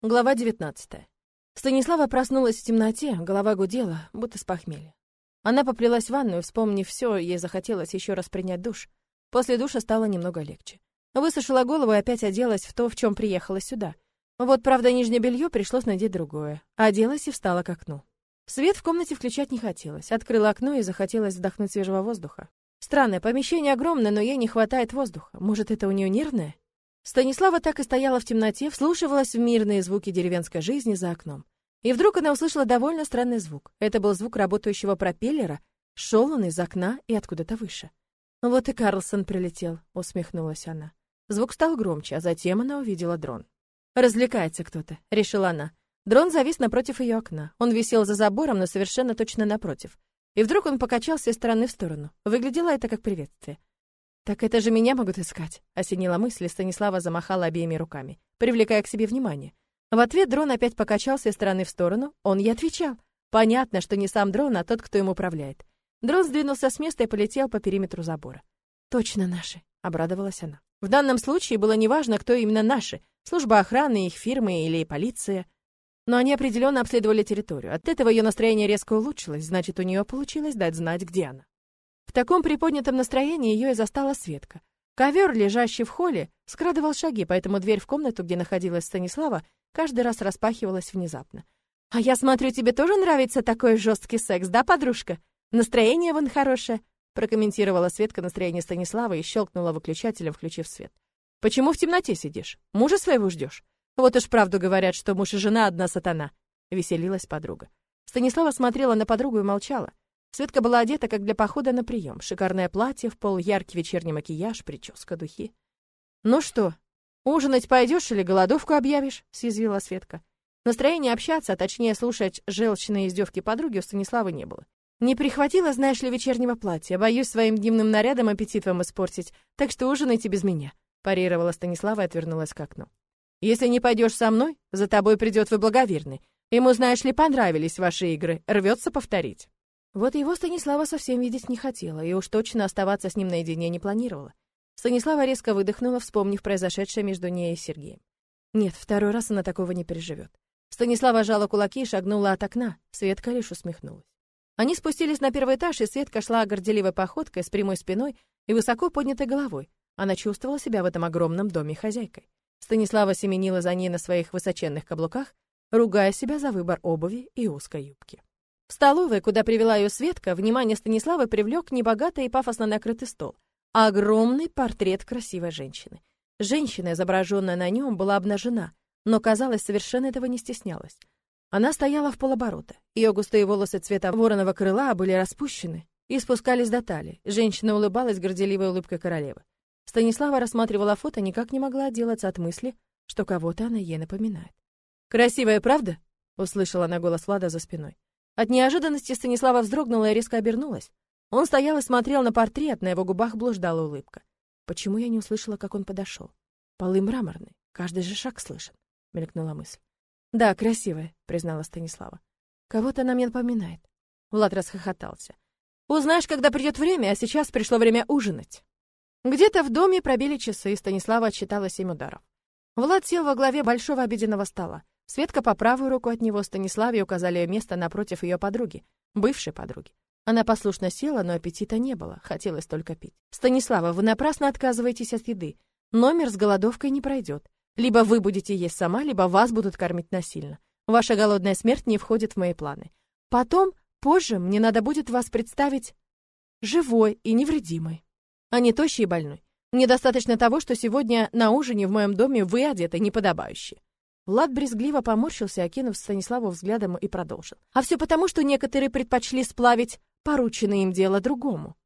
Глава 19. Станислава проснулась в темноте, голова гудела, будто с похмелья. Она поплелась в ванную, вспомнив все, ей захотелось еще раз принять душ. После душа стало немного легче. Высушила голову и опять оделась в то, в чем приехала сюда. Вот, правда, нижнее белье пришлось надеть другое. Оделась и встала к окну. Свет в комнате включать не хотелось. Открыла окно и захотелось вдохнуть свежего воздуха. Странное, помещение огромное, но ей не хватает воздуха. Может, это у нее нервное? Станислава так и стояла в темноте, вслушивалась в мирные звуки деревенской жизни за окном. И вдруг она услышала довольно странный звук. Это был звук работающего пропеллера. Шел он из окна и откуда-то выше. «Вот и Карлсон прилетел», — усмехнулась она. Звук стал громче, а затем она увидела дрон. «Развлекается кто-то», — решила она. Дрон завис напротив ее окна. Он висел за забором, но совершенно точно напротив. И вдруг он покачался из стороны в сторону. Выглядело это как приветствие. «Так это же меня могут искать», — осенила мысль, Станислава замахала обеими руками, привлекая к себе внимание. В ответ дрон опять покачался из стороны в сторону, он ей отвечал. Понятно, что не сам дрон, а тот, кто им управляет. Дрон сдвинулся с места и полетел по периметру забора. «Точно наши», — обрадовалась она. В данном случае было неважно, кто именно наши, служба охраны, их фирмы или полиция. Но они определенно обследовали территорию. От этого ее настроение резко улучшилось, значит, у нее получилось дать знать, где она. В таком приподнятом настроении ее и застала Светка. Ковер, лежащий в холле, скрадывал шаги, поэтому дверь в комнату, где находилась Станислава, каждый раз распахивалась внезапно. «А я смотрю, тебе тоже нравится такой жесткий секс, да, подружка? Настроение вон хорошее», прокомментировала Светка настроение Станислава и щелкнула выключателем, включив свет. «Почему в темноте сидишь? Мужа своего ждешь? Вот уж правду говорят, что муж и жена одна сатана», веселилась подруга. Станислава смотрела на подругу и молчала. Светка была одета, как для похода на прием. Шикарное платье, в пол яркий вечерний макияж, прическа, духи. «Ну что, ужинать пойдешь или голодовку объявишь?» — съязвила Светка. Настроения общаться, а точнее слушать желчные издевки подруги у Станиславы не было. «Не прихватила, знаешь ли, вечернего платья. Боюсь своим дневным нарядом аппетит вам испортить, так что ужинайте без меня», — парировала Станислава и отвернулась к окну. «Если не пойдешь со мной, за тобой придет вы благоверный. Ему, знаешь ли, понравились ваши игры, рвется повторить». Вот его Станислава совсем видеть не хотела, и уж точно оставаться с ним наедине не планировала. Станислава резко выдохнула, вспомнив произошедшее между ней и Сергеем. Нет, второй раз она такого не переживет. Станислава жала кулаки и шагнула от окна. Светка лишь усмехнулась. Они спустились на первый этаж, и Светка шла горделивой походкой с прямой спиной и высоко поднятой головой. Она чувствовала себя в этом огромном доме хозяйкой. Станислава семенила за ней на своих высоченных каблуках, ругая себя за выбор обуви и узкой юбки. В столовой, куда привела ее Светка, внимание Станиславы привлек небогатый и пафосно накрытый стол. Огромный портрет красивой женщины. Женщина, изображенная на нем, была обнажена, но, казалось, совершенно этого не стеснялась. Она стояла в полоборота. Ее густые волосы цвета вороного крыла были распущены и спускались до талии. Женщина улыбалась горделивой улыбкой королевы. Станислава рассматривала фото, никак не могла отделаться от мысли, что кого-то она ей напоминает. «Красивая, правда?» — услышала она голос Влада за спиной. От неожиданности Станислава вздрогнула и резко обернулась. Он стоял и смотрел на портрет, на его губах блуждала улыбка. Почему я не услышала, как он подошел? Полы мраморные, каждый же шаг слышен, мелькнула мысль. Да, красивая, признала Станислава. Кого-то она мне напоминает. Влад расхохотался. Узнаешь, когда придет время, а сейчас пришло время ужинать. Где-то в доме пробили часы, и Станислава отсчитала семь ударов. Влад сел во главе большого обеденного стола. Светка по правую руку от него, Станиславе указали место напротив ее подруги, бывшей подруги. Она послушно села, но аппетита не было, хотелось только пить. «Станислава, вы напрасно отказываетесь от еды. Номер с голодовкой не пройдет. Либо вы будете есть сама, либо вас будут кормить насильно. Ваша голодная смерть не входит в мои планы. Потом, позже, мне надо будет вас представить живой и невредимой, а не тощей и больной. Мне достаточно того, что сегодня на ужине в моем доме вы одеты неподобающе. Влад брезгливо поморщился, окинув Станиславу взглядом и продолжил. А все потому, что некоторые предпочли сплавить порученное им дело другому.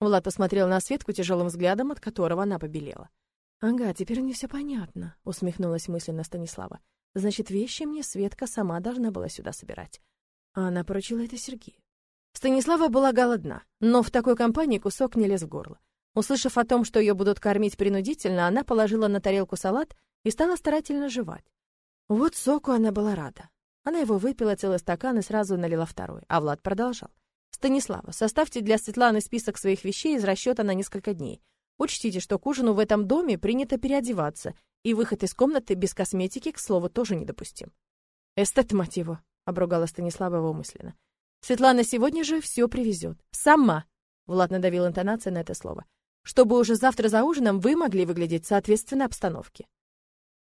Влад посмотрел на Светку тяжелым взглядом, от которого она побелела. «Ага, теперь мне все понятно», — усмехнулась мысленно Станислава. «Значит, вещи мне Светка сама должна была сюда собирать. А она поручила это Сергею». Станислава была голодна, но в такой компании кусок не лез в горло. Услышав о том, что ее будут кормить принудительно, она положила на тарелку салат и стала старательно жевать. Вот соку она была рада. Она его выпила целый стакан и сразу налила второй, а Влад продолжал. «Станислава, составьте для Светланы список своих вещей из расчета на несколько дней. Учтите, что к ужину в этом доме принято переодеваться, и выход из комнаты без косметики, к слову, тоже недопустим. Эстет, мать его, обругала Станислава его мысленно. Светлана сегодня же все привезет. Сама. Влад надавил интонацией на это слово. Чтобы уже завтра за ужином вы могли выглядеть соответственно обстановке.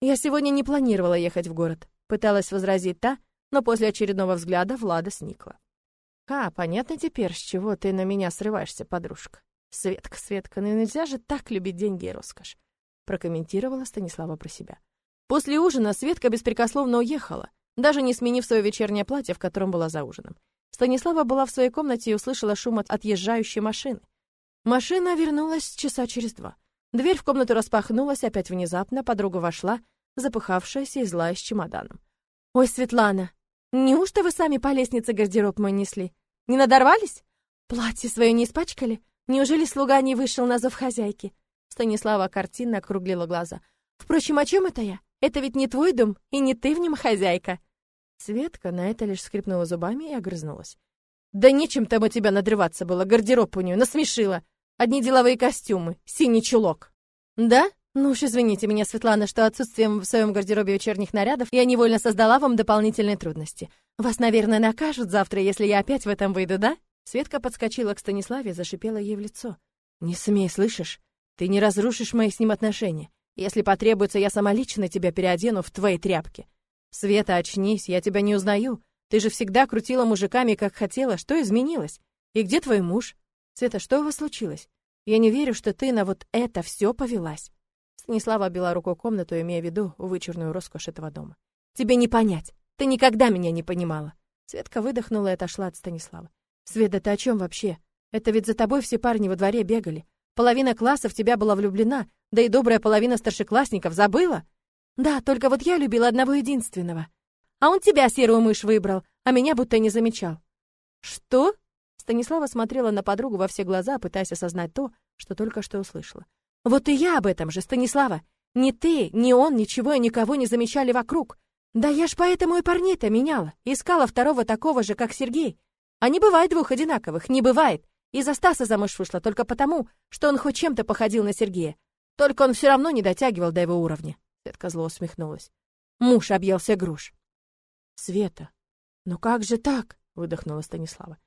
Я сегодня не планировала ехать в город. Пыталась возразить та, но после очередного взгляда Влада сникла. «А, понятно теперь, с чего ты на меня срываешься, подружка. Светка, Светка, ну нельзя же так любить деньги и роскошь», прокомментировала Станислава про себя. После ужина Светка беспрекословно уехала, даже не сменив свое вечернее платье, в котором была за ужином. Станислава была в своей комнате и услышала шум от отъезжающей машины. Машина вернулась часа через два. Дверь в комнату распахнулась опять внезапно, подруга вошла, запыхавшаяся и злая с чемоданом. «Ой, Светлана, неужто вы сами по лестнице гардероб мой несли? Не надорвались? Платье свое не испачкали? Неужели слуга не вышел на зов хозяйки?» Станислава картинно округлила глаза. «Впрочем, о чем это я? Это ведь не твой дом, и не ты в нем хозяйка!» Светка на это лишь скрипнула зубами и огрызнулась. «Да нечем там у тебя надрываться было, гардероб у нее насмешила. Одни деловые костюмы, синий чулок». «Да? Ну уж извините меня, Светлана, что отсутствием в своем гардеробе вечерних нарядов я невольно создала вам дополнительные трудности. Вас, наверное, накажут завтра, если я опять в этом выйду, да?» Светка подскочила к Станиславе и зашипела ей в лицо. «Не смей, слышишь? Ты не разрушишь мои с ним отношения. Если потребуется, я сама лично тебя переодену в твои тряпки. Света, очнись, я тебя не узнаю. Ты же всегда крутила мужиками, как хотела. Что изменилось? И где твой муж? Света, что у вас случилось? Я не верю, что ты на вот это все повелась. Станислава обвела рукой комнату, имея в виду вычурную роскошь этого дома. Тебе не понять. Ты никогда меня не понимала. Светка выдохнула и отошла от Станислава. Света, ты о чем вообще? Это ведь за тобой все парни во дворе бегали. Половина класса в тебя была влюблена, да и добрая половина старшеклассников забыла. Да, только вот я любила одного единственного. А он тебя, серую мышь, выбрал, а меня будто не замечал. Что? Станислава смотрела на подругу во все глаза, пытаясь осознать то, что только что услышала. Вот и я об этом же, Станислава. Ни ты, ни он ничего и никого не замечали вокруг. Да я ж поэтому и парней-то меняла. Искала второго такого же, как Сергей. А не бывает двух одинаковых, не бывает. И за Стаса замуж вышла только потому, что он хоть чем-то походил на Сергея. Только он все равно не дотягивал до его уровня. Светка зло усмехнулась. Муж объелся груш. Света, ну как же так? выдохнула Станислава.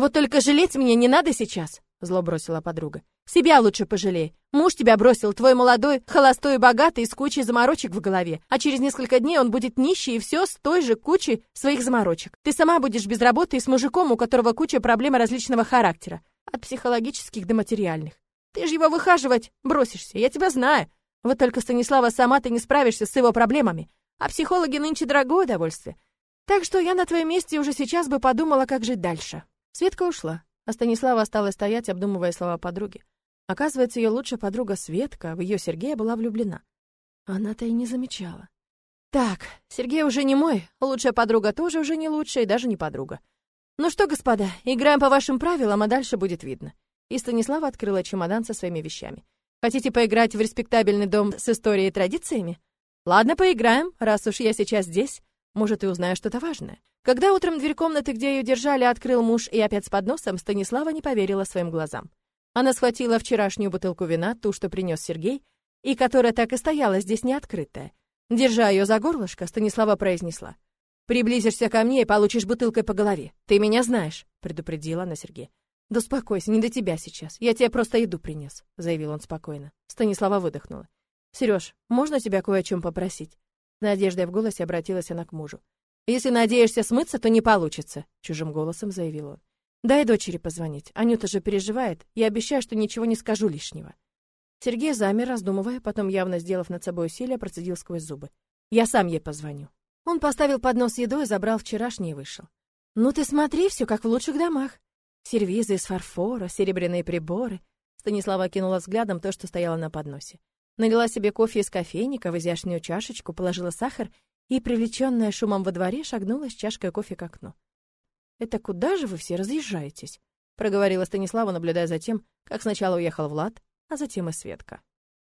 Вот только жалеть меня не надо сейчас, зло бросила подруга. Себя лучше пожалей. Муж тебя бросил, твой молодой, холостой и богатый, с кучей заморочек в голове. А через несколько дней он будет нищий, и все с той же кучей своих заморочек. Ты сама будешь без работы и с мужиком, у которого куча проблем различного характера. От психологических до материальных. Ты же его выхаживать бросишься, я тебя знаю. Вот только, Станислава, сама ты не справишься с его проблемами. А психологи нынче дорогое удовольствие. Так что я на твоем месте уже сейчас бы подумала, как жить дальше. Светка ушла, а Станислава осталась стоять, обдумывая слова подруги. Оказывается, ее лучшая подруга Светка в ее Сергея была влюблена. Она-то и не замечала. Так, Сергей уже не мой, лучшая подруга тоже уже не лучшая и даже не подруга. Ну что, господа, играем по вашим правилам, а дальше будет видно. И Станислава открыла чемодан со своими вещами. Хотите поиграть в респектабельный дом с историей и традициями? Ладно, поиграем, раз уж я сейчас здесь. Может, и узнаю что-то важное. Когда утром дверь комнаты, где ее держали, открыл муж и опять с подносом, Станислава не поверила своим глазам. Она схватила вчерашнюю бутылку вина, ту, что принес Сергей, и которая так и стояла здесь неоткрытая. Держа ее за горлышко, Станислава произнесла. «Приблизишься ко мне и получишь бутылкой по голове. Ты меня знаешь», — предупредила она Сергея. «Да успокойся, не до тебя сейчас. Я тебе просто еду принес», — заявил он спокойно. Станислава выдохнула. «Сереж, можно тебя кое о чем попросить?» С надеждой в голосе обратилась она к мужу. «Если надеешься смыться, то не получится», — чужим голосом заявил он. «Дай дочери позвонить. Анюта же переживает. Я обещаю, что ничего не скажу лишнего». Сергей замер, раздумывая, потом, явно сделав над собой усилие, процедил сквозь зубы. «Я сам ей позвоню». Он поставил поднос едой, забрал вчерашний и вышел. «Ну ты смотри, все как в лучших домах. Сервизы из фарфора, серебряные приборы. Станислава кинула взглядом то, что стояло на подносе. Налила себе кофе из кофейника в изящную чашечку, положила сахар и, привлеченная шумом во дворе, шагнула с чашкой кофе к окну. «Это куда же вы все разъезжаетесь?» — проговорила Станислава, наблюдая за тем, как сначала уехал Влад, а затем и Светка.